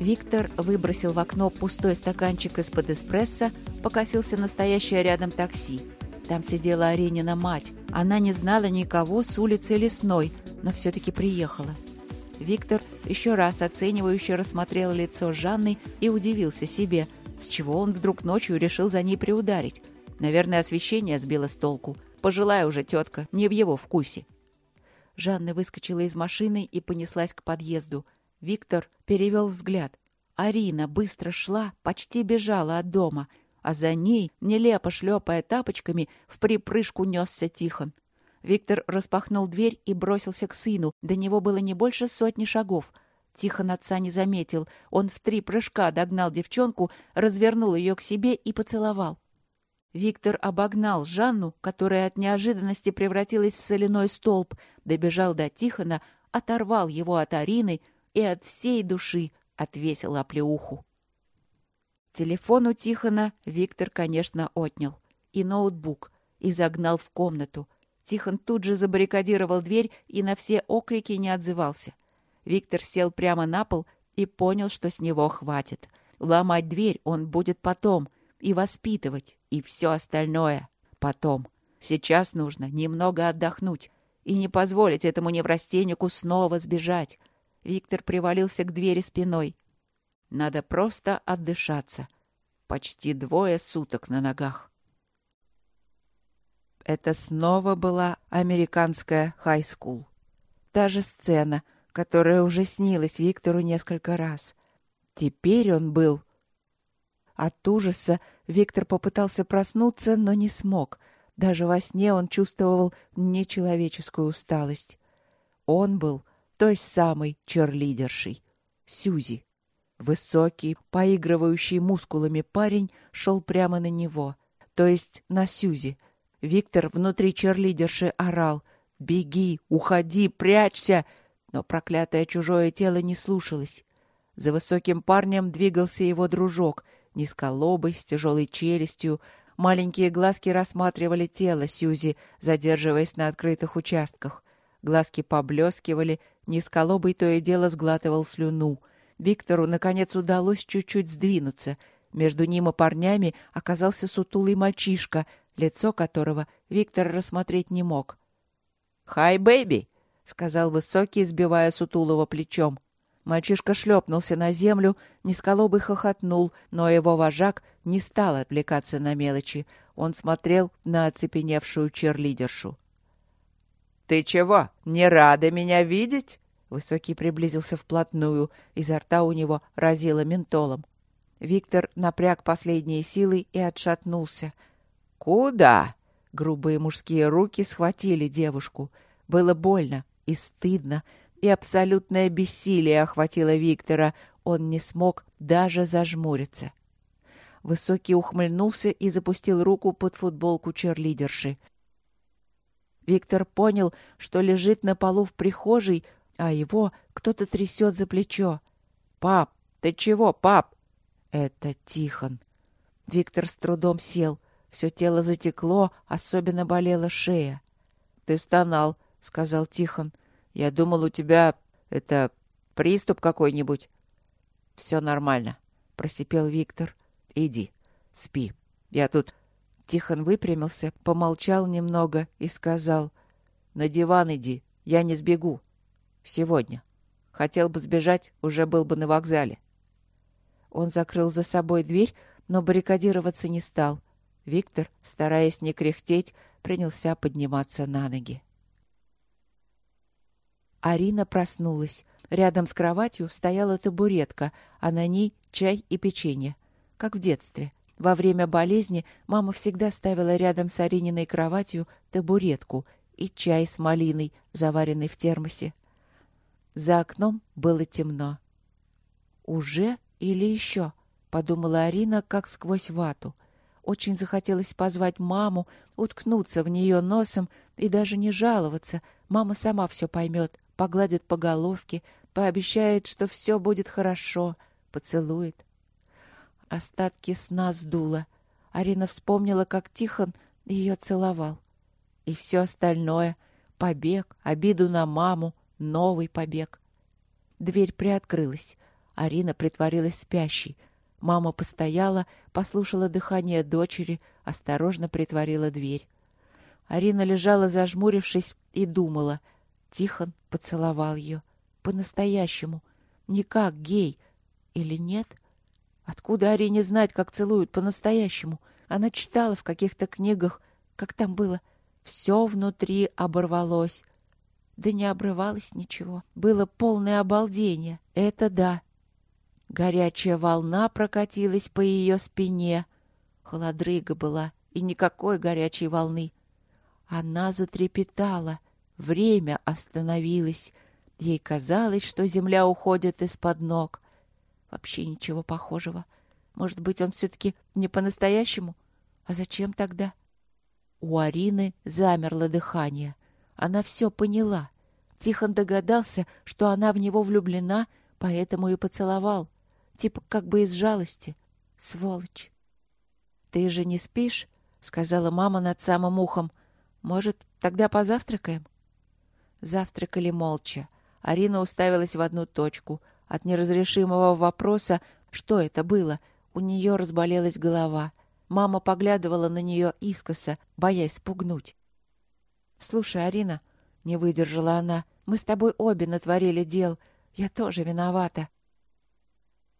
Виктор выбросил в окно пустой стаканчик из-под эспрессо, покосился настоящее рядом такси. Там сидела Аренина мать. Она не знала никого с улицы Лесной, но все-таки приехала. Виктор еще раз оценивающе рассмотрел лицо Жанны и удивился себе, с чего он вдруг ночью решил за ней приударить. Наверное, освещение сбило с толку. Пожилая уже тетка, не в его вкусе. Жанна выскочила из машины и понеслась к подъезду. Виктор перевел взгляд. Арина быстро шла, почти бежала от дома, а за ней, нелепо шлепая тапочками, в припрыжку несся Тихон. Виктор распахнул дверь и бросился к сыну. До него было не больше сотни шагов. Тихон отца не заметил. Он в три прыжка догнал девчонку, развернул ее к себе и поцеловал. Виктор обогнал Жанну, которая от неожиданности превратилась в соляной столб, добежал до Тихона, оторвал его от Арины и от всей души отвесил оплеуху. Телефон у Тихона Виктор, конечно, отнял. И ноутбук. И загнал в комнату. Тихон тут же забаррикадировал дверь и на все окрики не отзывался. Виктор сел прямо на пол и понял, что с него хватит. Ломать дверь он будет потом. И воспитывать, и все остальное потом. Сейчас нужно немного отдохнуть и не позволить этому неврастеннику снова сбежать. Виктор привалился к двери спиной. Надо просто отдышаться. Почти двое суток на ногах. Это снова была американская хай-скул. Та же сцена, которая уже снилась Виктору несколько раз. Теперь он был... От ужаса Виктор попытался проснуться, но не смог. Даже во сне он чувствовал нечеловеческую усталость. Он был той самой черлидершей, Сюзи. Высокий, поигрывающий мускулами парень шел прямо на него, то есть на Сюзи. Виктор внутри черлидерши орал «Беги, уходи, прячься!» Но проклятое чужое тело не слушалось. За высоким парнем двигался его дружок, низколобый, с тяжелой челюстью. Маленькие глазки рассматривали тело Сюзи, задерживаясь на открытых участках. Глазки поблескивали, низколобый то и дело сглатывал слюну. Виктору, наконец, удалось чуть-чуть сдвинуться. Между ним и парнями оказался сутулый мальчишка, лицо которого Виктор рассмотреть не мог. «Hi, baby!» — сказал высокий, сбивая сутулого плечом. Мальчишка шлепнулся на землю, низколобый хохотнул, но его вожак не стал отвлекаться на мелочи. Он смотрел на оцепеневшую черлидершу. «Ты чего, не рада меня видеть?» Высокий приблизился вплотную, изо рта у него разило ментолом. Виктор напряг последние силы и отшатнулся. «Куда?» Грубые мужские руки схватили девушку. Было больно и стыдно, и абсолютное бессилие охватило Виктора. Он не смог даже зажмуриться. Высокий ухмыльнулся и запустил руку под футболку черлидерши. Виктор понял, что лежит на полу в прихожей, а его кто-то трясет за плечо. «Пап, ты чего, пап?» Это Тихон. Виктор с трудом сел. Все тело затекло, особенно болела шея. «Ты стонал», — сказал Тихон. «Я думал, у тебя... это... приступ какой-нибудь». «Все нормально», — просипел Виктор. «Иди, спи. Я тут Тихон выпрямился, помолчал немного и сказал, «На диван иди, я не сбегу. Сегодня. Хотел бы сбежать, уже был бы на вокзале». Он закрыл за собой дверь, но баррикадироваться не стал. Виктор, стараясь не кряхтеть, принялся подниматься на ноги. Арина проснулась. Рядом с кроватью стояла табуретка, а на ней чай и печенье, как в детстве — во время болезни мама всегда ставила рядом с Арининой кроватью табуретку и чай с малиной, заваренный в термосе. За окном было темно. «Уже или еще?» — подумала Арина, как сквозь вату. Очень захотелось позвать маму, уткнуться в нее носом и даже не жаловаться. Мама сама все поймет, погладит по головке, пообещает, что все будет хорошо, поцелует. Остатки сна сдуло. Арина вспомнила, как Тихон ее целовал. И все остальное — побег, обиду на маму, новый побег. Дверь приоткрылась. Арина притворилась спящей. Мама постояла, послушала дыхание дочери, осторожно притворила дверь. Арина лежала, зажмурившись, и думала. Тихон поцеловал ее. По-настоящему. Не как гей. Или нет? Откуда Арине знать, как целуют по-настоящему? Она читала в каких-то книгах, как там было. Все внутри оборвалось. Да не обрывалось ничего. Было полное обалдение. Это да. Горячая волна прокатилась по ее спине. Холодрыга была, и никакой горячей волны. Она затрепетала. Время остановилось. Ей казалось, что земля уходит из-под ног. Вообще ничего похожего. Может быть, он все-таки не по-настоящему? А зачем тогда? У Арины замерло дыхание. Она все поняла. Тихон догадался, что она в него влюблена, поэтому и поцеловал. Типа как бы из жалости. Сволочь. «Ты же не спишь?» — сказала мама над самым ухом. «Может, тогда позавтракаем?» Завтракали молча. Арина уставилась в одну точку. От неразрешимого вопроса, что это было, у нее разболелась голова. Мама поглядывала на нее искоса, боясь спугнуть. «Слушай, Арина», — не выдержала она, — «мы с тобой обе натворили дел. Я тоже виновата».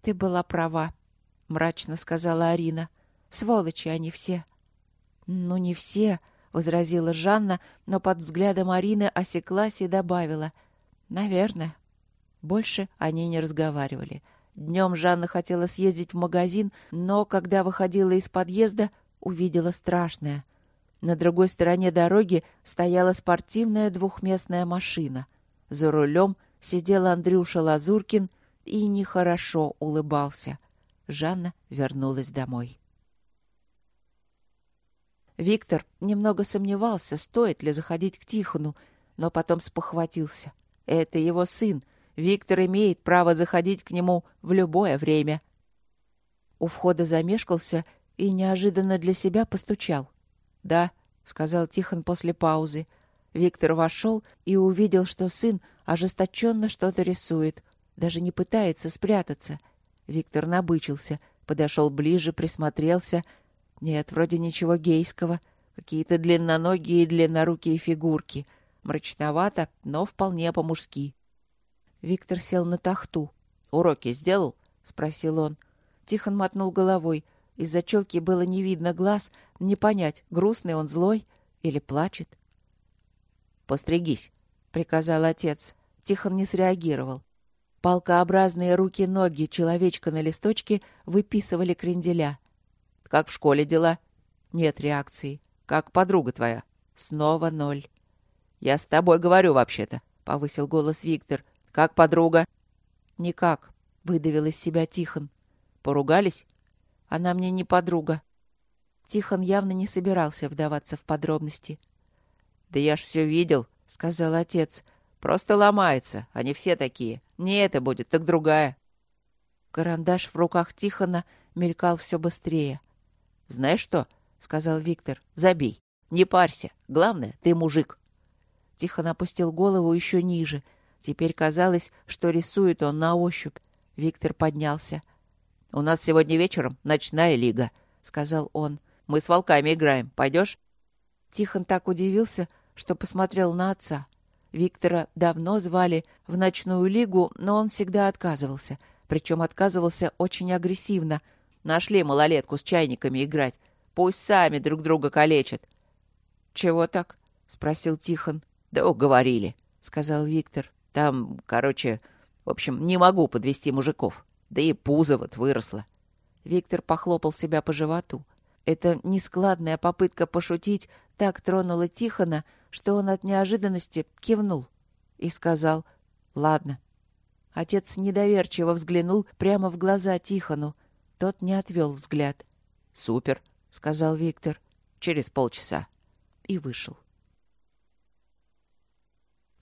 «Ты была права», — мрачно сказала Арина. «Сволочи они все». «Ну, не все», — возразила Жанна, но под взглядом Арины осеклась и добавила. «Наверное». Больше они не разговаривали. Днем Жанна хотела съездить в магазин, но, когда выходила из подъезда, увидела страшное. На другой стороне дороги стояла спортивная двухместная машина. За рулем сидел Андрюша Лазуркин и нехорошо улыбался. Жанна вернулась домой. Виктор немного сомневался, стоит ли заходить к Тихону, но потом спохватился. Это его сын. Виктор имеет право заходить к нему в любое время. У входа замешкался и неожиданно для себя постучал. «Да», — сказал Тихон после паузы. Виктор вошел и увидел, что сын ожесточенно что-то рисует, даже не пытается спрятаться. Виктор набычился, подошел ближе, присмотрелся — нет, вроде ничего гейского. Какие-то длинноногие и длиннорукие фигурки. Мрачновато, но вполне по-мужски. Виктор сел на тахту. «Уроки сделал?» — спросил он. Тихон мотнул головой. Из-за челки было не видно глаз, не понять, грустный он злой или плачет. «Постригись», — приказал отец. Тихон не среагировал. Палкообразные руки-ноги человечка на листочке выписывали кренделя. Как в школе дела? Нет реакции. Как подруга твоя? Снова ноль. Я с тобой говорю вообще-то, повысил голос Виктор. Как подруга? Никак, выдавил из себя Тихон. Поругались? Она мне не подруга. Тихон явно не собирался вдаваться в подробности. Да я ж все видел, сказал отец. Просто ломается, они все такие. Не это будет, так другая. Карандаш в руках Тихона мелькал все быстрее. «Знаешь что?» — сказал Виктор. «Забей. Не парься. Главное, ты мужик». Тихон опустил голову еще ниже. Теперь казалось, что рисует он на ощупь. Виктор поднялся. «У нас сегодня вечером ночная лига», — сказал он. «Мы с волками играем. Пойдешь?» Тихон так удивился, что посмотрел на отца. Виктора давно звали в ночную лигу, но он всегда отказывался. Причем отказывался очень агрессивно — Нашли малолетку с чайниками играть. Пусть сами друг друга калечат. — Чего так? — спросил Тихон. — Да уговорили, — сказал Виктор. — Там, короче, в общем, не могу подвести мужиков. Да и пузо вот выросло. Виктор похлопал себя по животу. Эта нескладная попытка пошутить так тронула Тихона, что он от неожиданности кивнул и сказал «Ладно». Отец недоверчиво взглянул прямо в глаза Тихону, тот не отвел взгляд. «Супер», — сказал Виктор. «Через полчаса». И вышел.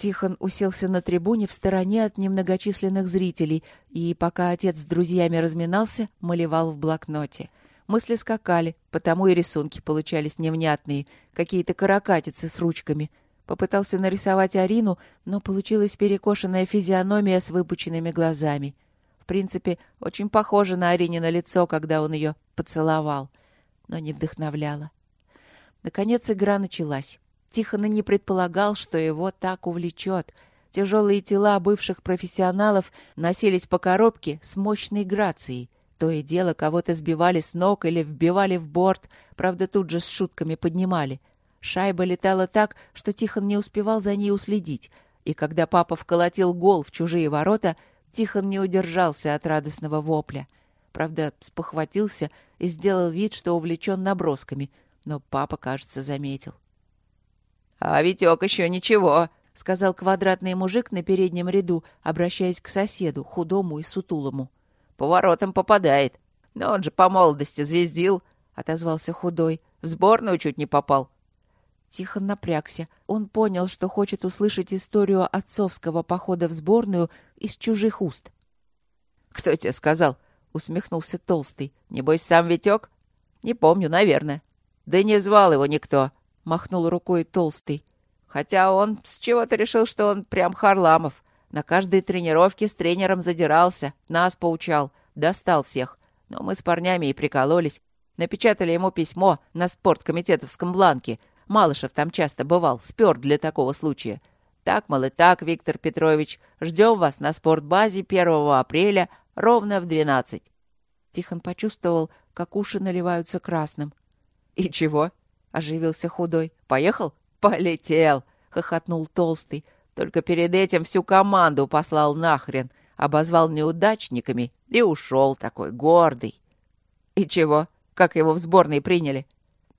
Тихон уселся на трибуне в стороне от немногочисленных зрителей и, пока отец с друзьями разминался, малевал в блокноте. Мысли скакали, потому и рисунки получались невнятные, какие-то каракатицы с ручками. Попытался нарисовать Арину, но получилась перекошенная физиономия с выпученными глазами. В принципе, очень похоже на Арине лицо, когда он ее поцеловал, но не вдохновляло. Наконец игра началась. Тихон и не предполагал, что его так увлечет. Тяжелые тела бывших профессионалов носились по коробке с мощной грацией. То и дело кого-то сбивали с ног или вбивали в борт, правда, тут же с шутками поднимали. Шайба летала так, что Тихон не успевал за ней уследить. И когда папа вколотил гол в чужие ворота, Тихон не удержался от радостного вопля. Правда, спохватился и сделал вид, что увлечен набросками, но папа, кажется, заметил. «А Витек еще ничего», — сказал квадратный мужик на переднем ряду, обращаясь к соседу, худому и сутулому. «Поворотом попадает. Но он же по молодости звездил», — отозвался худой. «В сборную чуть не попал. Тихон напрягся. Он понял, что хочет услышать историю отцовского похода в сборную из чужих уст. «Кто тебе сказал?» — усмехнулся Толстый. «Небось, сам Витек?» «Не помню, наверное». «Да не звал его никто», — махнул рукой Толстый. «Хотя он с чего-то решил, что он прям Харламов. На каждой тренировке с тренером задирался, нас поучал, достал всех. Но мы с парнями и прикололись. Напечатали ему письмо на спорткомитетовском бланке — Малышев там часто бывал, спер для такого случая. Так, мол, и так, Виктор Петрович, ждем вас на спортбазе 1 апреля ровно в 12. Тихон почувствовал, как уши наливаются красным. «И чего?» — оживился худой. «Поехал?» «Полетел!» — хохотнул толстый. «Только перед этим всю команду послал нахрен, обозвал неудачниками и ушел такой гордый». «И чего? Как его в сборной приняли?»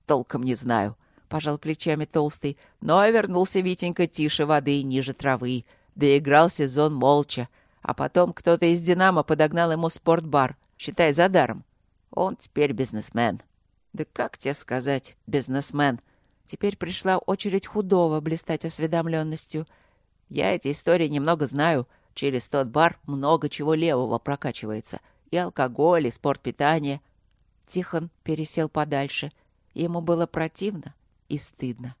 «Толком не знаю пожал плечами толстый, но вернулся Витенька тише воды и ниже травы. Доиграл сезон молча. А потом кто-то из «Динамо» подогнал ему спортбар, считай, за даром. Он теперь бизнесмен. Да как тебе сказать, бизнесмен? Теперь пришла очередь худого блистать осведомленностью. Я эти истории немного знаю. Через тот бар много чего левого прокачивается. И алкоголь, и спорт питания. Тихон пересел подальше. Ему было противно и стыдно.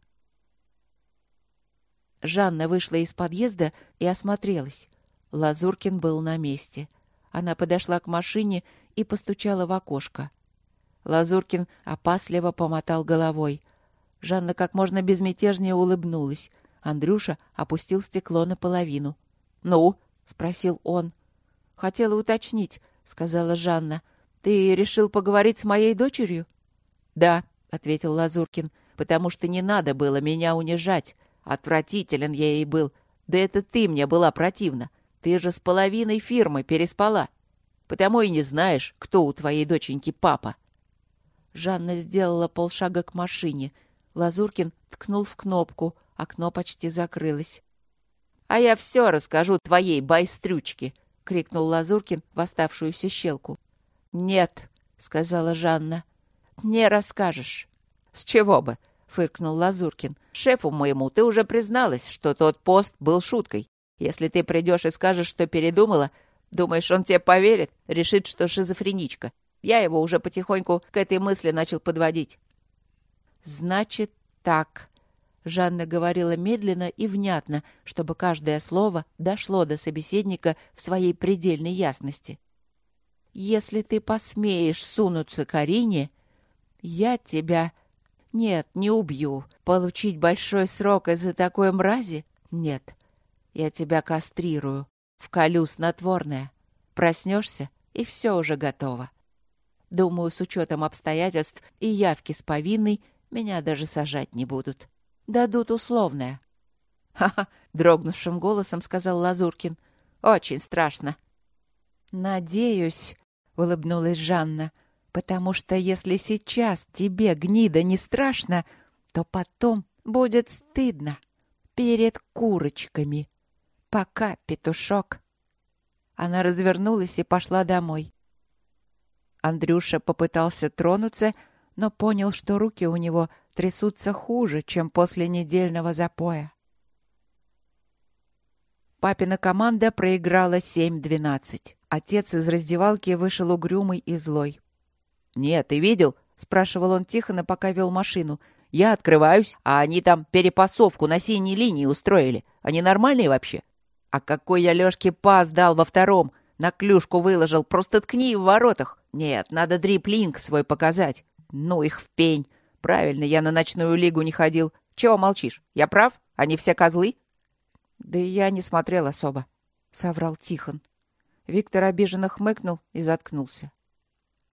Жанна вышла из подъезда и осмотрелась. Лазуркин был на месте. Она подошла к машине и постучала в окошко. Лазуркин опасливо помотал головой. Жанна как можно безмятежнее улыбнулась. Андрюша опустил стекло наполовину. «Ну?» — спросил он. «Хотела уточнить», — сказала Жанна. «Ты решил поговорить с моей дочерью?» «Да», — ответил Лазуркин потому что не надо было меня унижать. Отвратителен я ей был. Да это ты мне была противна. Ты же с половиной фирмы переспала. Потому и не знаешь, кто у твоей доченьки папа. Жанна сделала полшага к машине. Лазуркин ткнул в кнопку. Окно почти закрылось. «А я все расскажу твоей байстрючке!» — крикнул Лазуркин в оставшуюся щелку. «Нет», — сказала Жанна, — «не расскажешь». «С чего бы?» — фыркнул Лазуркин. «Шефу моему ты уже призналась, что тот пост был шуткой. Если ты придешь и скажешь, что передумала, думаешь, он тебе поверит, решит, что шизофреничка. Я его уже потихоньку к этой мысли начал подводить». «Значит, так», — Жанна говорила медленно и внятно, чтобы каждое слово дошло до собеседника в своей предельной ясности. «Если ты посмеешь сунуться к Арине, я тебя нет, не убью. Получить большой срок из-за такой мрази? Нет. Я тебя кастрирую. Вколю снотворное. Проснешься, и все уже готово. Думаю, с учетом обстоятельств и явки с повинной, меня даже сажать не будут. Дадут условное. «Ха-ха!» — дрогнувшим голосом сказал Лазуркин. «Очень страшно». «Надеюсь», — улыбнулась Жанна, потому что если сейчас тебе, гнида, не страшно, то потом будет стыдно перед курочками. Пока, петушок. Она развернулась и пошла домой. Андрюша попытался тронуться, но понял, что руки у него трясутся хуже, чем после недельного запоя. Папина команда проиграла 7-12. Отец из раздевалки вышел угрюмый и злой. «Нет, ты видел?» — спрашивал он Тихона, пока вел машину. «Я открываюсь, а они там перепасовку на синей линии устроили. Они нормальные вообще?» «А какой я Лёшке пас дал во втором? На клюшку выложил, просто ткни в воротах. Нет, надо дриплинг свой показать. Ну их в пень. Правильно, я на ночную лигу не ходил. Чего молчишь? Я прав? Они все козлы? Да я не смотрел особо, — соврал Тихон. Виктор обиженно хмыкнул и заткнулся.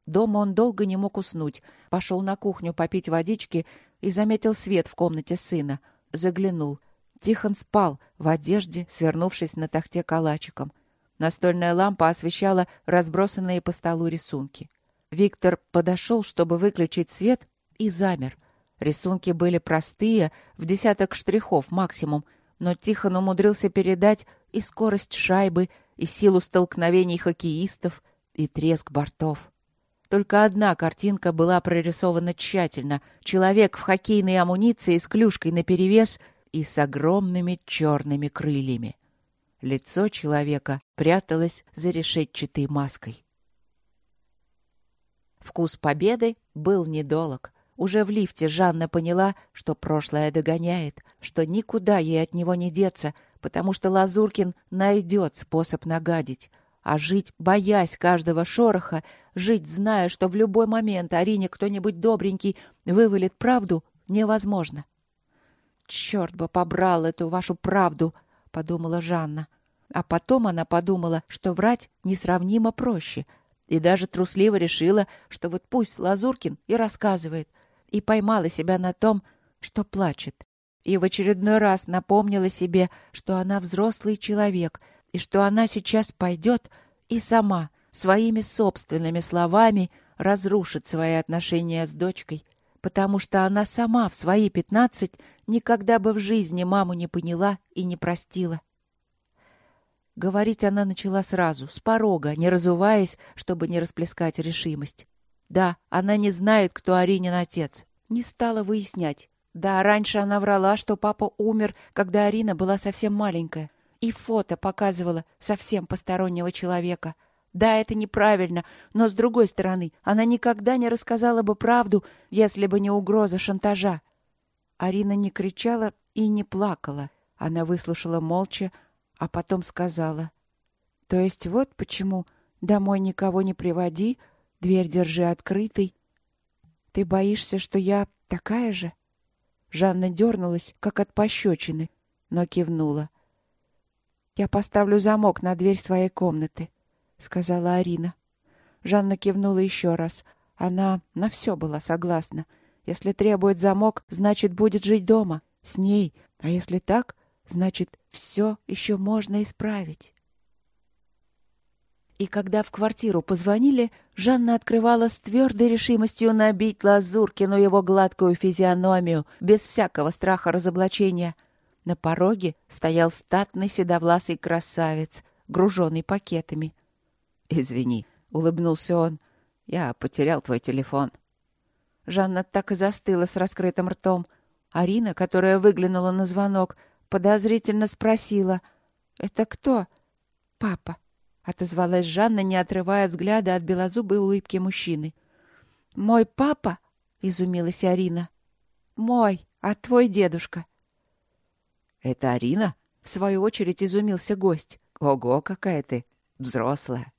Дома он долго не мог уснуть. Пошел на кухню попить водички и заметил свет в комнате сына. Заглянул. Тихон спал в одежде, свернувшись на тахте калачиком. Настольная лампа освещала разбросанные по столу рисунки. Виктор подошел, чтобы выключить свет, и замер. Рисунки были простые, в десяток штрихов максимум, но Тихон умудрился передать и скорость шайбы, и силу столкновений хоккеистов, и треск бортов. Только одна картинка была прорисована тщательно. Человек в хоккейной амуниции с клюшкой наперевес и с огромными черными крыльями. Лицо человека пряталось за решетчатой маской. Вкус победы был недолог. Уже в лифте Жанна поняла, что прошлое догоняет, что никуда ей от него не деться, потому что Лазуркин найдет способ нагадить. А жить, боясь каждого шороха, жить, зная, что в любой момент Арине кто-нибудь добренький вывалит правду, невозможно. «Черт бы побрал эту вашу правду!» — подумала Жанна. А потом она подумала, что врать несравнимо проще, и даже трусливо решила, что вот пусть Лазуркин и рассказывает, и поймала себя на том, что плачет. И в очередной раз напомнила себе, что она взрослый человек — и что она сейчас пойдет и сама своими собственными словами разрушит свои отношения с дочкой, потому что она сама в свои пятнадцать никогда бы в жизни маму не поняла и не простила. Говорить она начала сразу, с порога, не разуваясь, чтобы не расплескать решимость. Да, она не знает, кто Аринин отец. Не стала выяснять. Да, раньше она врала, что папа умер, когда Арина была совсем маленькая. И фото показывала совсем постороннего человека. Да, это неправильно, но, с другой стороны, она никогда не рассказала бы правду, если бы не угроза шантажа. Арина не кричала и не плакала. Она выслушала молча, а потом сказала. «То есть вот почему домой никого не приводи, дверь держи открытой. Ты боишься, что я такая же?» Жанна дернулась, как от пощечины, но кивнула. «Я поставлю замок на дверь своей комнаты», — сказала Арина. Жанна кивнула еще раз. Она на все была согласна. Если требует замок, значит, будет жить дома, с ней. А если так, значит, все еще можно исправить. И когда в квартиру позвонили, Жанна открывала с твердой решимостью набить Лазуркину его гладкую физиономию, без всякого страха разоблачения — на пороге стоял статный седовласый красавец, груженный пакетами. «Извини», — улыбнулся он, — «я потерял твой телефон». Жанна так и застыла с раскрытым ртом. Арина, которая выглянула на звонок, подозрительно спросила. «Это кто?» «Папа», — отозвалась Жанна, не отрывая взгляда от белозубой улыбки мужчины. «Мой папа?» — изумилась Арина. «Мой, а твой дедушка?» «Это Арина?» — в свою очередь изумился гость. «Ого, какая ты! Взрослая!»